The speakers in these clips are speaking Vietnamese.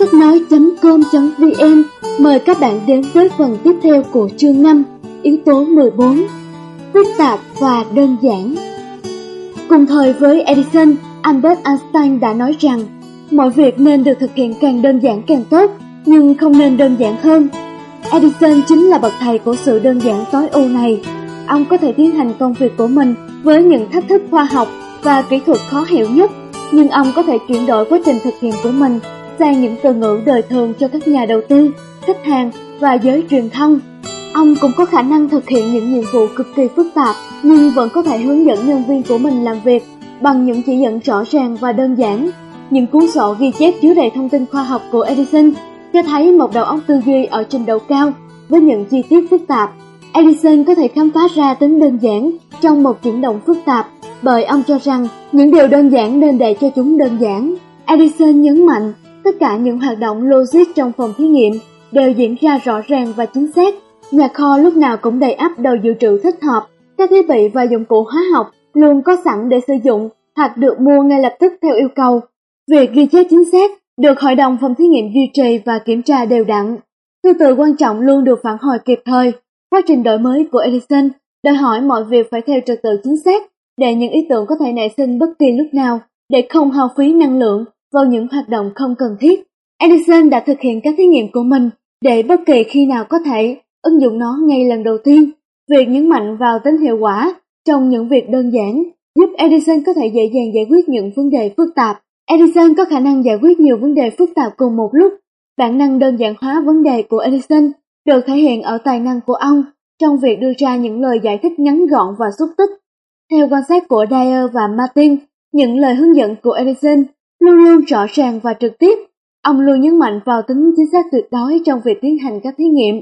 Sách nói.com.vn mời các bạn đến với phần tiếp theo của chương 5, yếu tố 14, phức tạp và đơn giản. Cùng thời với Edison, Albert Einstein đã nói rằng mọi việc nên được thực hiện càng đơn giản càng tốt, nhưng không nên đơn giản hơn. Edison chính là bậc thầy của sự đơn giản tối ưu này. Ông có thể tiến hành công việc của mình với những thách thức khoa học và kỹ thuật khó hiểu nhất, nhưng ông có thể chuyển đổi quá trình thực hiện của mình sang những từ ngữ đời thường cho các nhà đầu tư, khách hàng và giới truyền thông. Ông cũng có khả năng thực hiện những nhiệm vụ cực kỳ phức tạp nhưng vẫn có thể hướng dẫn nhân viên của mình làm việc bằng những chỉ dẫn rõ ràng và đơn giản. Những cuốn sổ ghi chép chứa đầy thông tin khoa học của Edison cho thấy một đầu óc tư duy ở trình độ cao với những chi tiết phức tạp. Edison có thể khám phá ra tính đơn giản trong một chuyển động phức tạp bởi ông cho rằng những điều đơn giản nên để cho chúng đơn giản. Edison nhấn mạnh tất cả những hoạt động logic trong phòng thí nghiệm đều diễn ra rõ ràng và chính xác. Nhà kho lúc nào cũng đầy ắp đầu dự trữ thích hợp, các thiết bị và dụng cụ hóa học luôn có sẵn để sử dụng hoặc được mua ngay lập tức theo yêu cầu. Việc ghi chép chính xác được hội đồng phòng thí nghiệm duy trì và kiểm tra đều đặn. Thư từ quan trọng luôn được phản hồi kịp thời. Quá trình đổi mới của Edison đòi hỏi mọi việc phải theo trật tự chính xác để những ý tưởng có thể nảy sinh bất kỳ lúc nào, để không hao phí năng lượng vào những hoạt động không cần thiết. Edison đã thực hiện các thí nghiệm của mình để bất kỳ khi nào có thể ứng dụng nó ngay lần đầu tiên. Việc nhấn mạnh vào tính hiệu quả trong những việc đơn giản giúp Edison có thể dễ dàng giải quyết những vấn đề phức tạp. Edison có khả năng giải quyết nhiều vấn đề phức tạp cùng một lúc. Bản năng đơn giản hóa vấn đề của Edison được thể hiện ở tài năng của ông trong việc đưa ra những lời giải thích ngắn gọn và xúc tích. Theo quan sát của Dyer và Martin, những lời hướng dẫn của Edison luôn luôn rõ ràng và trực tiếp. Ông luôn nhấn mạnh vào tính chính xác tuyệt đối trong việc tiến hành các thí nghiệm,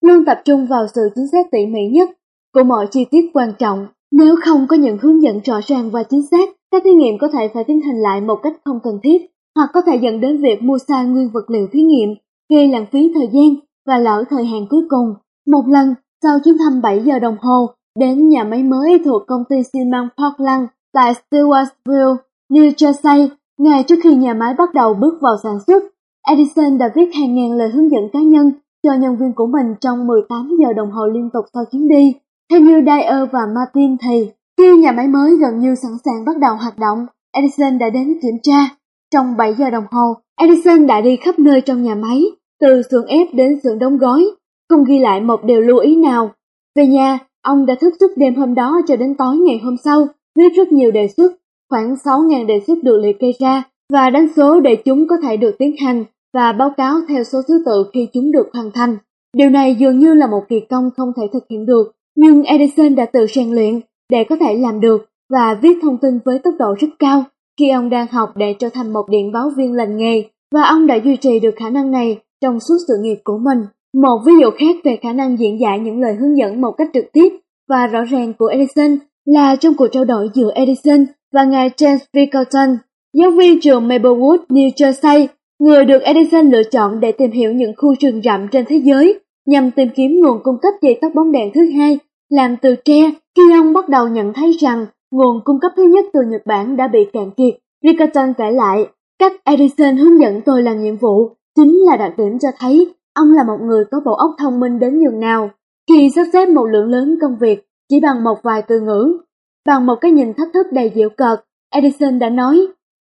luôn tập trung vào sự chính xác tỉ mỉ nhất của mọi chi tiết quan trọng. Nếu không có những hướng dẫn rõ ràng và chính xác, các thí nghiệm có thể phải tiến hành lại một cách không cần thiết, hoặc có thể dẫn đến việc mua sai nguyên vật liệu thí nghiệm, gây lãng phí thời gian và lỡ thời hạn cuối cùng. Một lần, sau chuyến thăm 7 giờ đồng hồ đến nhà máy mới thuộc công ty xi măng Portland tại Stewartsville, New Jersey, ngay trước khi nhà máy bắt đầu bước vào sản xuất, Edison đã viết hàng ngàn lời hướng dẫn cá nhân cho nhân viên của mình trong 18 giờ đồng hồ liên tục sau chuyến đi. Theo như Dyer và Martin thì, khi nhà máy mới gần như sẵn sàng bắt đầu hoạt động, Edison đã đến kiểm tra. Trong 7 giờ đồng hồ, Edison đã đi khắp nơi trong nhà máy, từ xưởng ép đến xưởng đóng gói, không ghi lại một điều lưu ý nào. Về nhà, ông đã thức suốt đêm hôm đó cho đến tối ngày hôm sau, viết rất nhiều đề xuất khoảng 6.000 đề xuất được liệt kê ra và đánh số để chúng có thể được tiến hành và báo cáo theo số thứ tự khi chúng được hoàn thành. Điều này dường như là một kỳ công không thể thực hiện được, nhưng Edison đã tự rèn luyện để có thể làm được và viết thông tin với tốc độ rất cao khi ông đang học để trở thành một điện báo viên lành nghề và ông đã duy trì được khả năng này trong suốt sự nghiệp của mình. Một ví dụ khác về khả năng diễn giải những lời hướng dẫn một cách trực tiếp và rõ ràng của Edison là trong cuộc trao đổi giữa Edison và ngài James Vickerton, giáo viên trường Maplewood, New Jersey, người được Edison lựa chọn để tìm hiểu những khu rừng rậm trên thế giới nhằm tìm kiếm nguồn cung cấp dây tóc bóng đèn thứ hai làm từ tre khi ông bắt đầu nhận thấy rằng nguồn cung cấp thứ nhất từ Nhật Bản đã bị cạn kiệt. Vickerton kể lại, cách Edison hướng dẫn tôi làm nhiệm vụ chính là đặc điểm cho thấy ông là một người có bộ óc thông minh đến nhường nào. Khi sắp xếp một lượng lớn công việc chỉ bằng một vài từ ngữ, Bằng một cái nhìn thách thức đầy dịu cợt, Edison đã nói,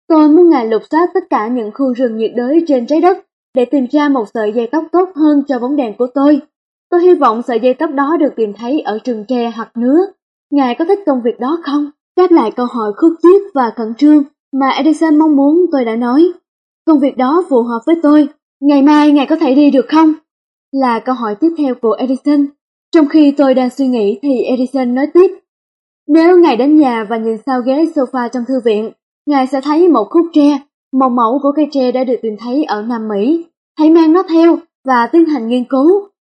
tôi muốn ngài lục soát tất cả những khu rừng nhiệt đới trên trái đất để tìm ra một sợi dây tóc tốt hơn cho bóng đèn của tôi. Tôi hy vọng sợi dây tóc đó được tìm thấy ở rừng tre hoặc nứa. Ngài có thích công việc đó không? Đáp lại câu hỏi khúc chiết và khẩn trương mà Edison mong muốn tôi đã nói. Công việc đó phù hợp với tôi. Ngày mai ngài có thể đi được không? Là câu hỏi tiếp theo của Edison. Trong khi tôi đang suy nghĩ thì Edison nói tiếp. Nếu ngài đến nhà và nhìn sau ghế sofa trong thư viện, ngài sẽ thấy một khúc tre, một mẫu của cây tre đã được tìm thấy ở Nam Mỹ. Hãy mang nó theo và tiến hành nghiên cứu.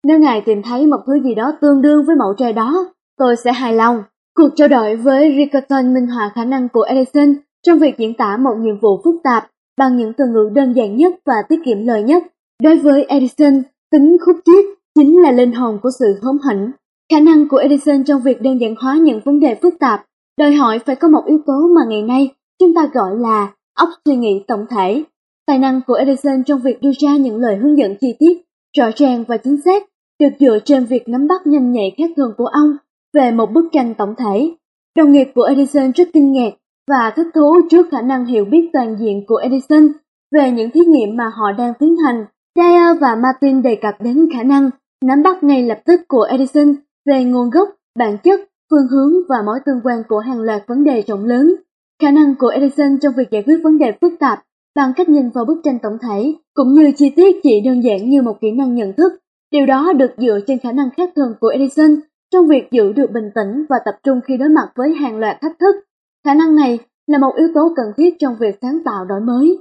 Nếu ngài tìm thấy một thứ gì đó tương đương với mẫu tre đó, tôi sẽ hài lòng. Cuộc trao đổi với Rickerton minh họa khả năng của Edison trong việc diễn tả một nhiệm vụ phức tạp bằng những từ ngữ đơn giản nhất và tiết kiệm lời nhất. Đối với Edison, tính khúc chiết chính là linh hồn của sự hóm hỉnh. Khả năng của Edison trong việc đơn giản hóa những vấn đề phức tạp đòi hỏi phải có một yếu tố mà ngày nay chúng ta gọi là óc suy nghĩ tổng thể. tài năng của Edison trong việc đưa ra những lời hướng dẫn chi tiết, rõ ràng và chính xác được dựa trên việc nắm bắt nhanh nhạy khác thường của ông về một bức tranh tổng thể. Đồng nghiệp của Edison rất kinh ngạc và thích thú trước khả năng hiểu biết toàn diện của Edison về những thí nghiệm mà họ đang tiến hành. Dyer và Martin đề cập đến khả năng nắm bắt ngay lập tức của Edison về nguồn gốc, bản chất, phương hướng và mối tương quan của hàng loạt vấn đề rộng lớn. Khả năng của Edison trong việc giải quyết vấn đề phức tạp bằng cách nhìn vào bức tranh tổng thể cũng như chi tiết chỉ đơn giản như một kỹ năng nhận thức. Điều đó được dựa trên khả năng khác thường của Edison trong việc giữ được bình tĩnh và tập trung khi đối mặt với hàng loạt thách thức. Khả năng này là một yếu tố cần thiết trong việc sáng tạo đổi mới.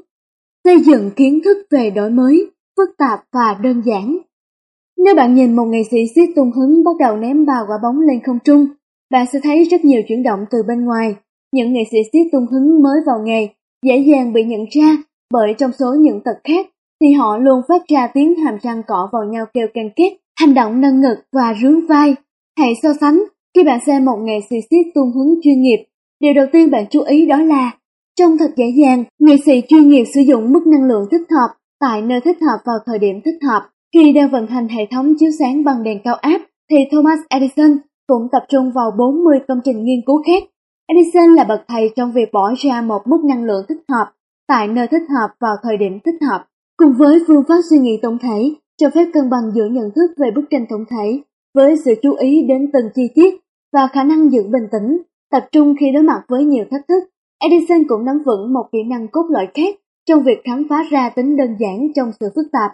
Xây dựng kiến thức về đổi mới, phức tạp và đơn giản. Nếu bạn nhìn một nghệ sĩ siết tung hứng bắt đầu ném ba quả bóng lên không trung, bạn sẽ thấy rất nhiều chuyển động từ bên ngoài. Những nghệ sĩ siết tung hứng mới vào nghề dễ dàng bị nhận ra bởi trong số những tật khác thì họ luôn phát ra tiếng hàm răng cọ vào nhau kêu can két, hành động nâng ngực và rướn vai. Hãy so sánh khi bạn xem một nghệ sĩ siết tung hứng chuyên nghiệp, điều đầu tiên bạn chú ý đó là trông thật dễ dàng, nghệ sĩ chuyên nghiệp sử dụng mức năng lượng thích hợp tại nơi thích hợp vào thời điểm thích hợp. Khi đang vận hành hệ thống chiếu sáng bằng đèn cao áp, thì Thomas Edison cũng tập trung vào 40 công trình nghiên cứu khác. Edison là bậc thầy trong việc bỏ ra một mức năng lượng thích hợp tại nơi thích hợp vào thời điểm thích hợp. Cùng với phương pháp suy nghĩ tổng thể, cho phép cân bằng giữa nhận thức về bức tranh tổng thể với sự chú ý đến từng chi tiết và khả năng giữ bình tĩnh, tập trung khi đối mặt với nhiều thách thức. Edison cũng nắm vững một kỹ năng cốt lõi khác trong việc khám phá ra tính đơn giản trong sự phức tạp.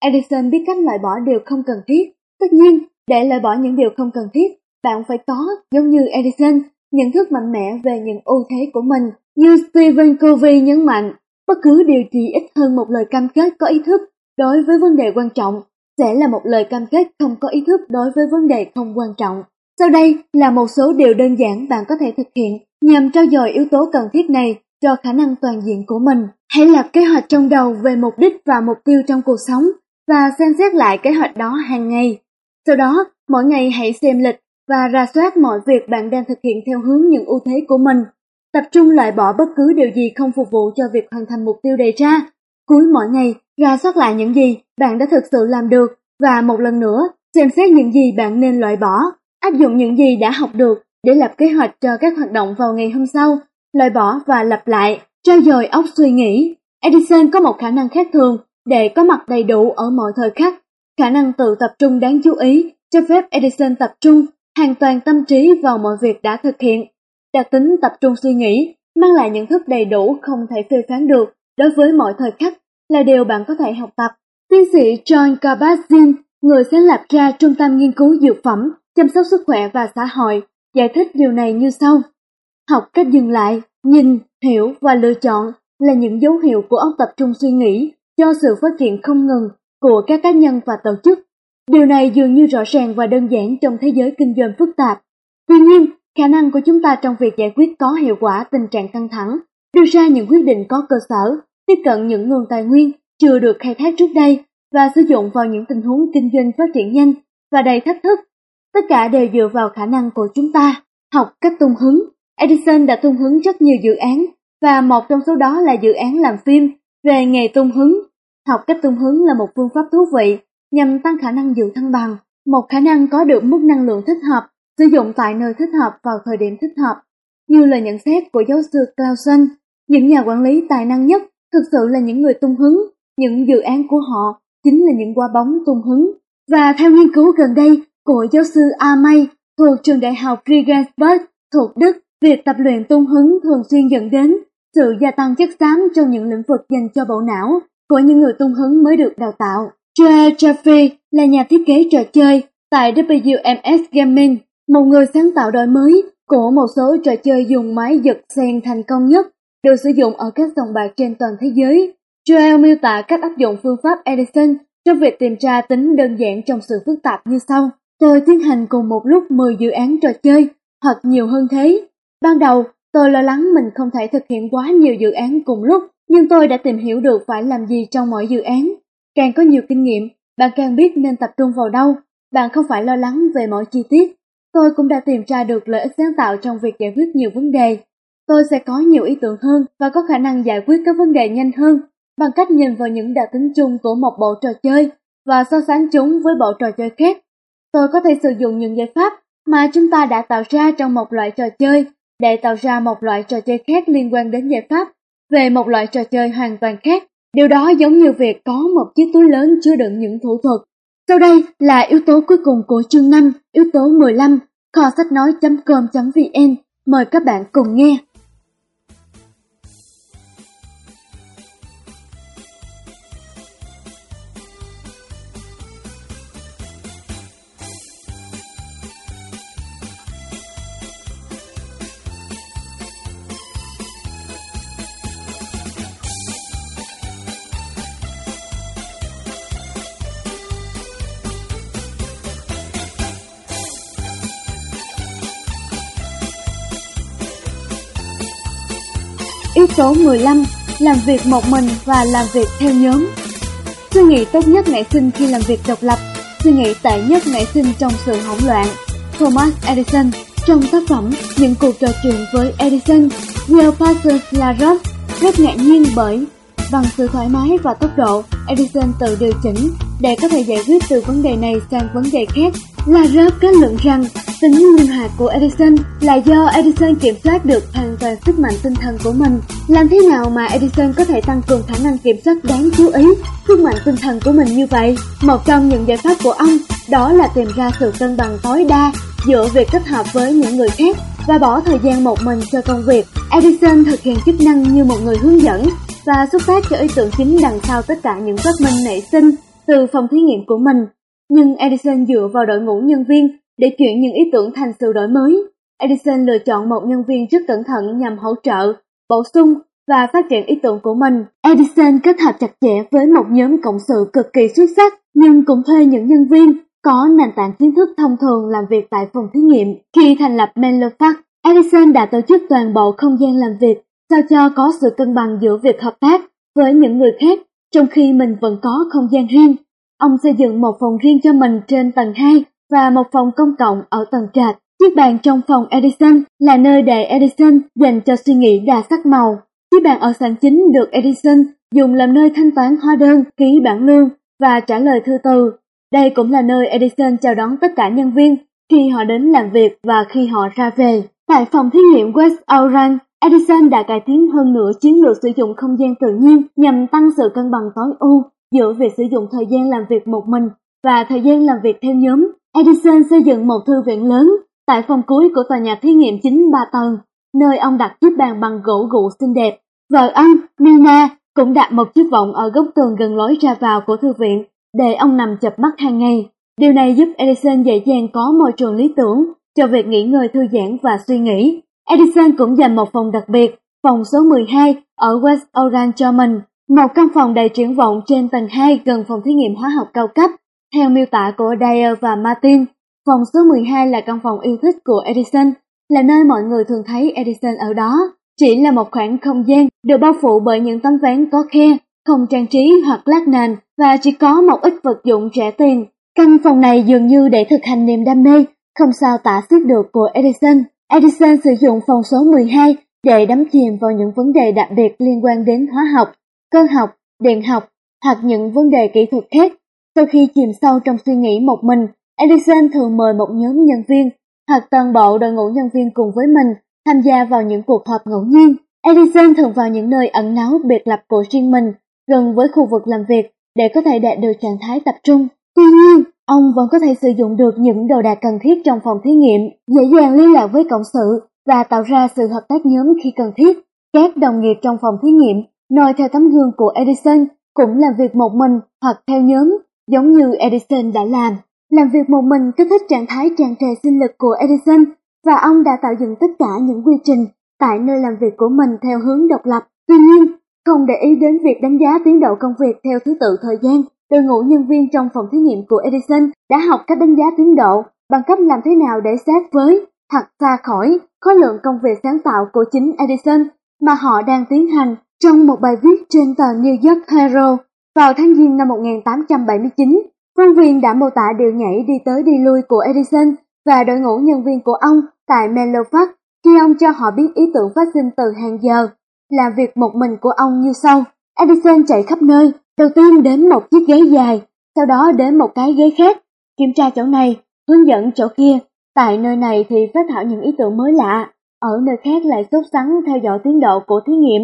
Edison biết cách loại bỏ điều không cần thiết. Tất nhiên, để loại bỏ những điều không cần thiết, bạn phải có, giống như Edison, nhận thức mạnh mẽ về những ưu thế của mình. Như Stephen Covey nhấn mạnh, bất cứ điều gì ít hơn một lời cam kết có ý thức đối với vấn đề quan trọng sẽ là một lời cam kết không có ý thức đối với vấn đề không quan trọng. Sau đây là một số điều đơn giản bạn có thể thực hiện nhằm trao dồi yếu tố cần thiết này cho khả năng toàn diện của mình. Hãy lập kế hoạch trong đầu về mục đích và mục tiêu trong cuộc sống và xem xét lại kế hoạch đó hàng ngày. Sau đó, mỗi ngày hãy xem lịch và ra soát mọi việc bạn đang thực hiện theo hướng những ưu thế của mình. Tập trung loại bỏ bất cứ điều gì không phục vụ cho việc hoàn thành mục tiêu đề ra. Cuối mỗi ngày, ra soát lại những gì bạn đã thực sự làm được và một lần nữa xem xét những gì bạn nên loại bỏ, áp dụng những gì đã học được để lập kế hoạch cho các hoạt động vào ngày hôm sau, loại bỏ và lặp lại, trao dồi óc suy nghĩ. Edison có một khả năng khác thường để có mặt đầy đủ ở mọi thời khắc. Khả năng tự tập trung đáng chú ý cho phép Edison tập trung hoàn toàn tâm trí vào mọi việc đã thực hiện. Đặc tính tập trung suy nghĩ mang lại nhận thức đầy đủ không thể phê phán được đối với mọi thời khắc là điều bạn có thể học tập. Tiến sĩ John Kabat-Zinn, người sáng lập ra Trung tâm Nghiên cứu Dược phẩm, chăm sóc sức khỏe và xã hội, giải thích điều này như sau. Học cách dừng lại, nhìn, hiểu và lựa chọn là những dấu hiệu của óc tập trung suy nghĩ cho sự phát triển không ngừng của các cá nhân và tổ chức. Điều này dường như rõ ràng và đơn giản trong thế giới kinh doanh phức tạp. Tuy nhiên, khả năng của chúng ta trong việc giải quyết có hiệu quả tình trạng căng thẳng, đưa ra những quyết định có cơ sở, tiếp cận những nguồn tài nguyên chưa được khai thác trước đây và sử dụng vào những tình huống kinh doanh phát triển nhanh và đầy thách thức. Tất cả đều dựa vào khả năng của chúng ta. Học cách tung hứng. Edison đã tung hứng rất nhiều dự án và một trong số đó là dự án làm phim về nghề tung hứng. Học cách tung hứng là một phương pháp thú vị nhằm tăng khả năng giữ thăng bằng, một khả năng có được mức năng lượng thích hợp, sử dụng tại nơi thích hợp vào thời điểm thích hợp. Như lời nhận xét của giáo sư Clausen, những nhà quản lý tài năng nhất thực sự là những người tung hứng, những dự án của họ chính là những quả bóng tung hứng. Và theo nghiên cứu gần đây của giáo sư A. May thuộc trường đại học Regensburg thuộc Đức, việc tập luyện tung hứng thường xuyên dẫn đến sự gia tăng chất xám trong những lĩnh vực dành cho bộ não của những người tung hứng mới được đào tạo. Joe Jaffe là nhà thiết kế trò chơi tại WMS Gaming, một người sáng tạo đổi mới của một số trò chơi dùng máy giật sen thành công nhất được sử dụng ở các sòng bạc trên toàn thế giới. Joel miêu tả cách áp dụng phương pháp Edison trong việc tìm ra tính đơn giản trong sự phức tạp như sau. Tôi tiến hành cùng một lúc 10 dự án trò chơi, hoặc nhiều hơn thế. Ban đầu, tôi lo lắng mình không thể thực hiện quá nhiều dự án cùng lúc, nhưng tôi đã tìm hiểu được phải làm gì trong mỗi dự án. Càng có nhiều kinh nghiệm, bạn càng biết nên tập trung vào đâu, bạn không phải lo lắng về mọi chi tiết. Tôi cũng đã tìm ra được lợi ích sáng tạo trong việc giải quyết nhiều vấn đề. Tôi sẽ có nhiều ý tưởng hơn và có khả năng giải quyết các vấn đề nhanh hơn bằng cách nhìn vào những đặc tính chung của một bộ trò chơi và so sánh chúng với bộ trò chơi khác. Tôi có thể sử dụng những giải pháp mà chúng ta đã tạo ra trong một loại trò chơi để tạo ra một loại trò chơi khác liên quan đến giải pháp về một loại trò chơi hoàn toàn khác. Điều đó giống như việc có một chiếc túi lớn chứa đựng những thủ thuật. Sau đây là yếu tố cuối cùng của chương 5, yếu tố 15, kho sách nói.com.vn. Mời các bạn cùng nghe. Số 15. Làm việc một mình và làm việc theo nhóm Suy nghĩ tốt nhất nảy sinh khi làm việc độc lập, Suy nghĩ tệ nhất nảy sinh trong sự hỗn loạn Thomas Edison, Trong tác phẩm Những cuộc trò chuyện với Edison Neil Parsons rất ngạc nhiên bởi bằng sự thoải mái và tốc độ, Edison tự điều chỉnh để có thể giải quyết từ vấn đề này sang vấn đề khác. Larus kết luận rằng tính linh hoạt của Edison là do Edison kiểm soát được hoàn toàn sức mạnh tinh thần của mình. Làm thế nào mà Edison có thể tăng cường khả năng kiểm soát đáng chú ý sức mạnh tinh thần của mình như vậy? Một trong những giải pháp của ông đó là tìm ra sự cân bằng tối đa giữa việc kết hợp với những người khác và bỏ thời gian một mình cho công việc. Edison thực hiện chức năng như một người hướng dẫn và xuất phát cho ý tưởng chính đằng sau tất cả những phát minh nảy sinh từ phòng thí nghiệm của mình. Nhưng Edison dựa vào đội ngũ nhân viên để chuyển những ý tưởng thành sự đổi mới. Edison lựa chọn một nhân viên rất cẩn thận nhằm hỗ trợ, bổ sung và phát triển ý tưởng của mình. Edison kết hợp chặt chẽ với một nhóm cộng sự cực kỳ xuất sắc, nhưng cũng thuê những nhân viên có nền tảng kiến thức thông thường làm việc tại phòng thí nghiệm. Khi thành lập Menlo Park, Edison đã tổ chức toàn bộ không gian làm việc sao cho có sự cân bằng giữa việc hợp tác với những người khác trong khi mình vẫn có không gian riêng. Ông xây dựng một phòng riêng cho mình trên tầng 2 và một phòng công cộng ở tầng trệt. Chiếc bàn trong phòng Edison là nơi để Edison dành cho suy nghĩ đa sắc màu. Chiếc bàn ở sàn chính được Edison dùng làm nơi thanh toán hóa đơn, ký bản lương và trả lời thư từ. Đây cũng là nơi Edison chào đón tất cả nhân viên khi họ đến làm việc và khi họ ra về. Tại phòng thí nghiệm West Orange, Edison đã cải tiến hơn nữa chiến lược sử dụng không gian tự nhiên nhằm tăng sự cân bằng tối ưu giữa việc sử dụng thời gian làm việc một mình và thời gian làm việc theo nhóm. Edison xây dựng một thư viện lớn tại phòng cuối của tòa nhà thí nghiệm chính ba tầng, nơi ông đặt chiếc bàn bằng gỗ gụ xinh đẹp. Vợ ông, Nina, cũng đặt một chiếc vọng ở góc tường gần lối ra vào của thư viện để ông nằm chập mắt hàng ngày. Điều này giúp Edison dễ dàng có môi trường lý tưởng cho việc nghỉ ngơi thư giãn và suy nghĩ. Edison cũng dành một phòng đặc biệt, phòng số 12 ở West Orange cho mình, một căn phòng đầy triển vọng trên tầng 2 gần phòng thí nghiệm hóa học cao cấp. Theo miêu tả của Dyer và Martin, phòng số 12 là căn phòng yêu thích của Edison, là nơi mọi người thường thấy Edison ở đó. Chỉ là một khoảng không gian được bao phủ bởi những tấm ván có khe, không trang trí hoặc lát nền và chỉ có một ít vật dụng rẻ tiền. Căn phòng này dường như để thực hành niềm đam mê, không sao tả xiết được của Edison. Edison sử dụng phòng số 12 để đắm chìm vào những vấn đề đặc biệt liên quan đến hóa học, cơ học, điện học hoặc những vấn đề kỹ thuật khác. Sau khi chìm sâu trong suy nghĩ một mình, Edison thường mời một nhóm nhân viên hoặc toàn bộ đội ngũ nhân viên cùng với mình tham gia vào những cuộc họp ngẫu nhiên. Edison thường vào những nơi ẩn náu biệt lập của riêng mình, gần với khu vực làm việc để có thể đạt được trạng thái tập trung. Tuy nhiên, ông vẫn có thể sử dụng được những đồ đạc cần thiết trong phòng thí nghiệm, dễ dàng liên lạc với cộng sự và tạo ra sự hợp tác nhóm khi cần thiết. Các đồng nghiệp trong phòng thí nghiệm noi theo tấm gương của Edison cũng làm việc một mình hoặc theo nhóm, giống như Edison đã làm. Làm việc một mình kích thích trạng thái tràn trề sinh lực của Edison và ông đã tạo dựng tất cả những quy trình tại nơi làm việc của mình theo hướng độc lập. Tuy nhiên, không để ý đến việc đánh giá tiến độ công việc theo thứ tự thời gian Đội ngũ nhân viên trong phòng thí nghiệm của Edison đã học cách đánh giá tiến độ bằng cách làm thế nào để sát với thật xa khỏi khối lượng công việc sáng tạo của chính Edison mà họ đang tiến hành trong một bài viết trên tờ New York Herald vào tháng Giêng năm 1879. Phóng viên đã mô tả điều nhảy đi tới đi lui của Edison và đội ngũ nhân viên của ông tại Menlo Park khi ông cho họ biết ý tưởng phát sinh từ hàng giờ. Làm việc một mình của ông như sau. Edison chạy khắp nơi, đầu tiên đến một chiếc ghế dài, sau đó đến một cái ghế khác, kiểm tra chỗ này, hướng dẫn chỗ kia. Tại nơi này thì phát thảo những ý tưởng mới lạ, ở nơi khác lại sốt sắng theo dõi tiến độ của thí nghiệm.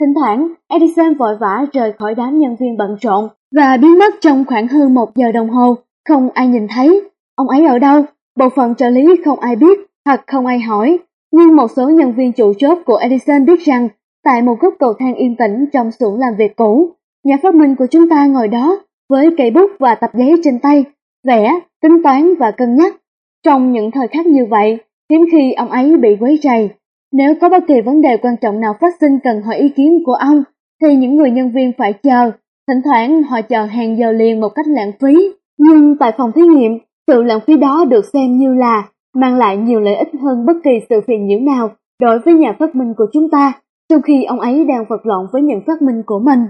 Thỉnh thoảng, Edison vội vã rời khỏi đám nhân viên bận rộn và biến mất trong khoảng hơn một giờ đồng hồ, không ai nhìn thấy. Ông ấy ở đâu? Bộ phận trợ lý không ai biết hoặc không ai hỏi. Nhưng một số nhân viên chủ chốt của Edison biết rằng tại một góc cầu thang yên tĩnh trong xưởng làm việc cũ, nhà phát minh của chúng ta ngồi đó với cây bút và tập giấy trên tay, vẽ, tính toán và cân nhắc. Trong những thời khắc như vậy, hiếm khi ông ấy bị quấy rầy. Nếu có bất kỳ vấn đề quan trọng nào phát sinh cần hỏi ý kiến của ông, thì những người nhân viên phải chờ, thỉnh thoảng họ chờ hàng giờ liền một cách lãng phí. Nhưng tại phòng thí nghiệm, sự lãng phí đó được xem như là mang lại nhiều lợi ích hơn bất kỳ sự phiền nhiễu nào đối với nhà phát minh của chúng ta, trong khi ông ấy đang vật lộn với những phát minh của mình.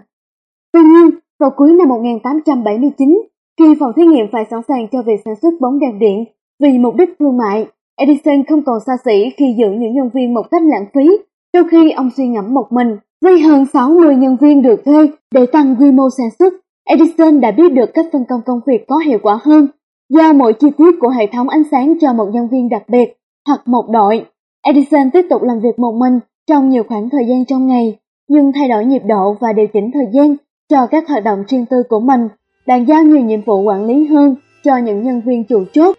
Tuy nhiên, vào cuối năm 1879, khi phòng thí nghiệm phải sẵn sàng cho việc sản xuất bóng đèn điện vì mục đích thương mại, Edison không còn xa xỉ khi giữ những nhân viên một cách lãng phí, trong khi ông suy ngẫm một mình. Với hơn 60 nhân viên được thuê để tăng quy mô sản xuất, Edison đã biết được cách phân công công việc có hiệu quả hơn, giao mỗi chi tiết của hệ thống ánh sáng cho một nhân viên đặc biệt hoặc một đội. Edison tiếp tục làm việc một mình trong nhiều khoảng thời gian trong ngày, nhưng thay đổi nhịp độ và điều chỉnh thời gian cho các hoạt động riêng tư của mình, đang giao nhiều nhiệm vụ quản lý hơn cho những nhân viên chủ chốt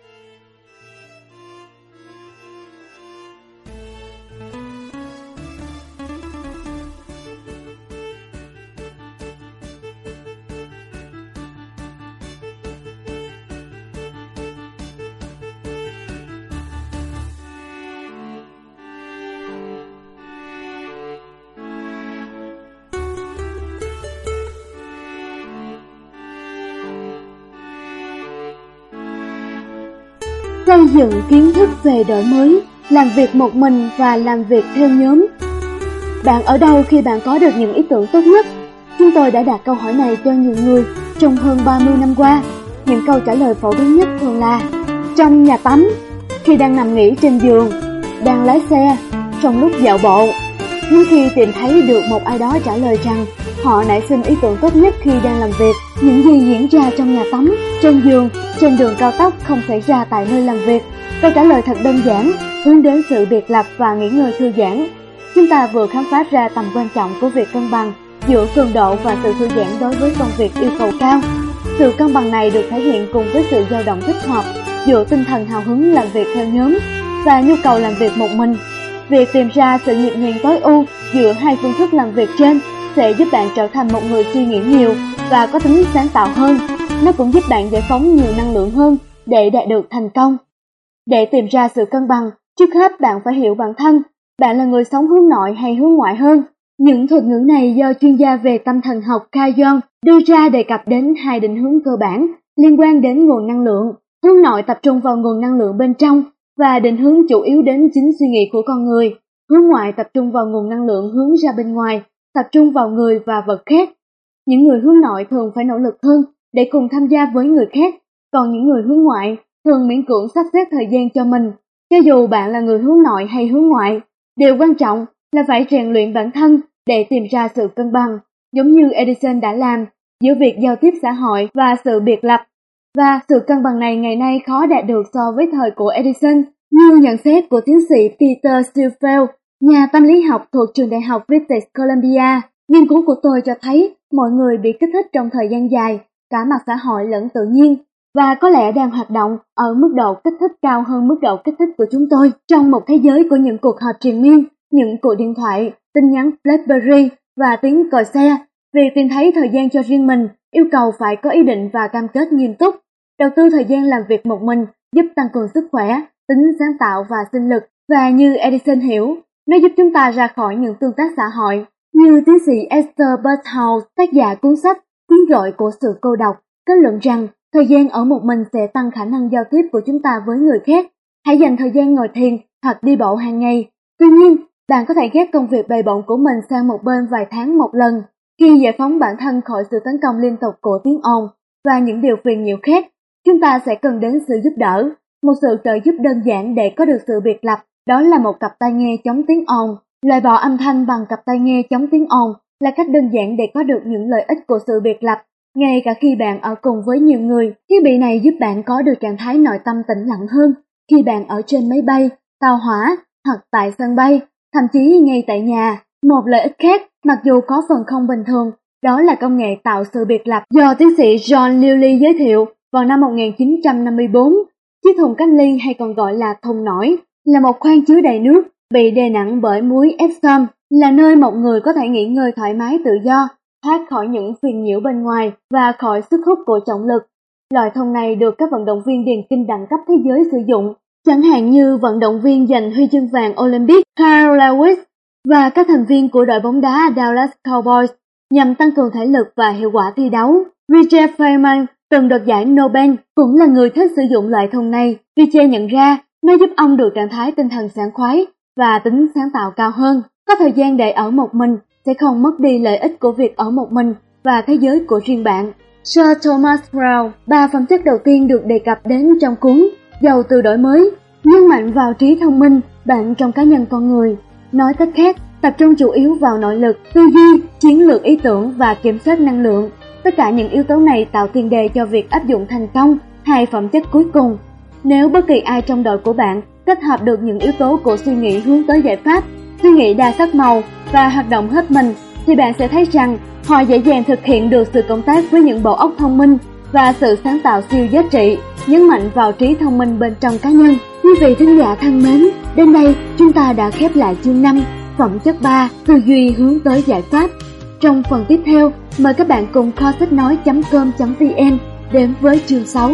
xây dựng kiến thức về đổi mới, làm việc một mình và làm việc theo nhóm. Bạn ở đâu khi bạn có được những ý tưởng tốt nhất? Chúng tôi đã đặt câu hỏi này cho nhiều người trong hơn 30 năm qua. Những câu trả lời phổ biến nhất thường là trong nhà tắm, khi đang nằm nghỉ trên giường, đang lái xe, trong lúc dạo bộ. Nhưng khi tìm thấy được một ai đó trả lời rằng họ nảy sinh ý tưởng tốt nhất khi đang làm việc, những gì diễn ra trong nhà tắm, trên giường trên đường cao tốc không xảy ra tại nơi làm việc. Câu trả lời thật đơn giản, hướng đến sự biệt lập và nghỉ ngơi thư giãn. Chúng ta vừa khám phá ra tầm quan trọng của việc cân bằng giữa cường độ và sự thư giãn đối với công việc yêu cầu cao. Sự cân bằng này được thể hiện cùng với sự dao động thích hợp giữa tinh thần hào hứng làm việc theo nhóm và nhu cầu làm việc một mình. Việc tìm ra sự nhịp nhàng tối ưu giữa hai phương thức làm việc trên sẽ giúp bạn trở thành một người suy nghĩ nhiều và có tính sáng tạo hơn nó cũng giúp bạn giải phóng nhiều năng lượng hơn để đạt được thành công. Để tìm ra sự cân bằng, trước hết bạn phải hiểu bản thân, bạn là người sống hướng nội hay hướng ngoại hơn. Những thuật ngữ này do chuyên gia về tâm thần học Carl đưa ra đề cập đến hai định hướng cơ bản liên quan đến nguồn năng lượng. Hướng nội tập trung vào nguồn năng lượng bên trong và định hướng chủ yếu đến chính suy nghĩ của con người. Hướng ngoại tập trung vào nguồn năng lượng hướng ra bên ngoài, tập trung vào người và vật khác. Những người hướng nội thường phải nỗ lực hơn để cùng tham gia với người khác, còn những người hướng ngoại thường miễn cưỡng sắp xếp thời gian cho mình. Cho dù bạn là người hướng nội hay hướng ngoại, điều quan trọng là phải rèn luyện bản thân để tìm ra sự cân bằng, giống như Edison đã làm giữa việc giao tiếp xã hội và sự biệt lập. Và sự cân bằng này ngày nay khó đạt được so với thời của Edison, như nhận xét của tiến sĩ Peter Stilfeld, nhà tâm lý học thuộc trường đại học British Columbia. Nghiên cứu của tôi cho thấy mọi người bị kích thích trong thời gian dài cả mặt xã hội lẫn tự nhiên và có lẽ đang hoạt động ở mức độ kích thích cao hơn mức độ kích thích của chúng tôi trong một thế giới của những cuộc họp triền miên, những cuộc điện thoại, tin nhắn BlackBerry và tiếng còi xe. Việc tìm thấy thời gian cho riêng mình yêu cầu phải có ý định và cam kết nghiêm túc. Đầu tư thời gian làm việc một mình giúp tăng cường sức khỏe, tính sáng tạo và sinh lực. Và như Edison hiểu, nó giúp chúng ta ra khỏi những tương tác xã hội. Như tiến sĩ Esther Birthouse, tác giả cuốn sách tiếng gọi của sự cô độc, kết luận rằng thời gian ở một mình sẽ tăng khả năng giao tiếp của chúng ta với người khác. Hãy dành thời gian ngồi thiền hoặc đi bộ hàng ngày. Tuy nhiên, bạn có thể ghép công việc bề bộn của mình sang một bên vài tháng một lần. Khi giải phóng bản thân khỏi sự tấn công liên tục của tiếng ồn và những điều phiền nhiều khác, chúng ta sẽ cần đến sự giúp đỡ, một sự trợ giúp đơn giản để có được sự biệt lập, đó là một cặp tai nghe chống tiếng ồn. Loại bỏ âm thanh bằng cặp tai nghe chống tiếng ồn là cách đơn giản để có được những lợi ích của sự biệt lập. Ngay cả khi bạn ở cùng với nhiều người, thiết bị này giúp bạn có được trạng thái nội tâm tĩnh lặng hơn khi bạn ở trên máy bay, tàu hỏa hoặc tại sân bay, thậm chí ngay tại nhà. Một lợi ích khác, mặc dù có phần không bình thường, đó là công nghệ tạo sự biệt lập do tiến sĩ John Lilly giới thiệu vào năm 1954. Chiếc thùng cách ly hay còn gọi là thùng nổi là một khoang chứa đầy nước bị đè nặng bởi muối Epsom, là nơi một người có thể nghỉ ngơi thoải mái tự do, thoát khỏi những phiền nhiễu bên ngoài và khỏi sức hút của trọng lực. Loại thùng này được các vận động viên điền kinh đẳng cấp thế giới sử dụng, chẳng hạn như vận động viên giành huy chương vàng Olympic Carl Lewis và các thành viên của đội bóng đá Dallas Cowboys nhằm tăng cường thể lực và hiệu quả thi đấu. Richard Feynman từng đoạt giải Nobel cũng là người thích sử dụng loại thùng này. vì chê nhận ra nó giúp ông được trạng thái tinh thần sảng khoái và tính sáng tạo cao hơn. Có thời gian để ở một mình sẽ không mất đi lợi ích của việc ở một mình và thế giới của riêng bạn. Sir Thomas Brown, ba phẩm chất đầu tiên được đề cập đến trong cuốn Giàu từ đổi mới, nhấn mạnh vào trí thông minh, bạn trong cá nhân con người. Nói cách khác, tập trung chủ yếu vào nội lực, tư duy, chiến lược ý tưởng và kiểm soát năng lượng. Tất cả những yếu tố này tạo tiền đề cho việc áp dụng thành công hai phẩm chất cuối cùng. Nếu bất kỳ ai trong đội của bạn kết hợp được những yếu tố của suy nghĩ hướng tới giải pháp, suy nghĩ đa sắc màu và hoạt động hết mình, thì bạn sẽ thấy rằng họ dễ dàng thực hiện được sự cộng tác với những bộ óc thông minh và sự sáng tạo siêu giá trị, nhấn mạnh vào trí thông minh bên trong cá nhân. Quý vị thính giả thân mến, đến đây chúng ta đã khép lại chương 5, phẩm chất 3, tư duy hướng tới giải pháp. Trong phần tiếp theo, mời các bạn cùng kho sách nói.com.vn đến với chương 6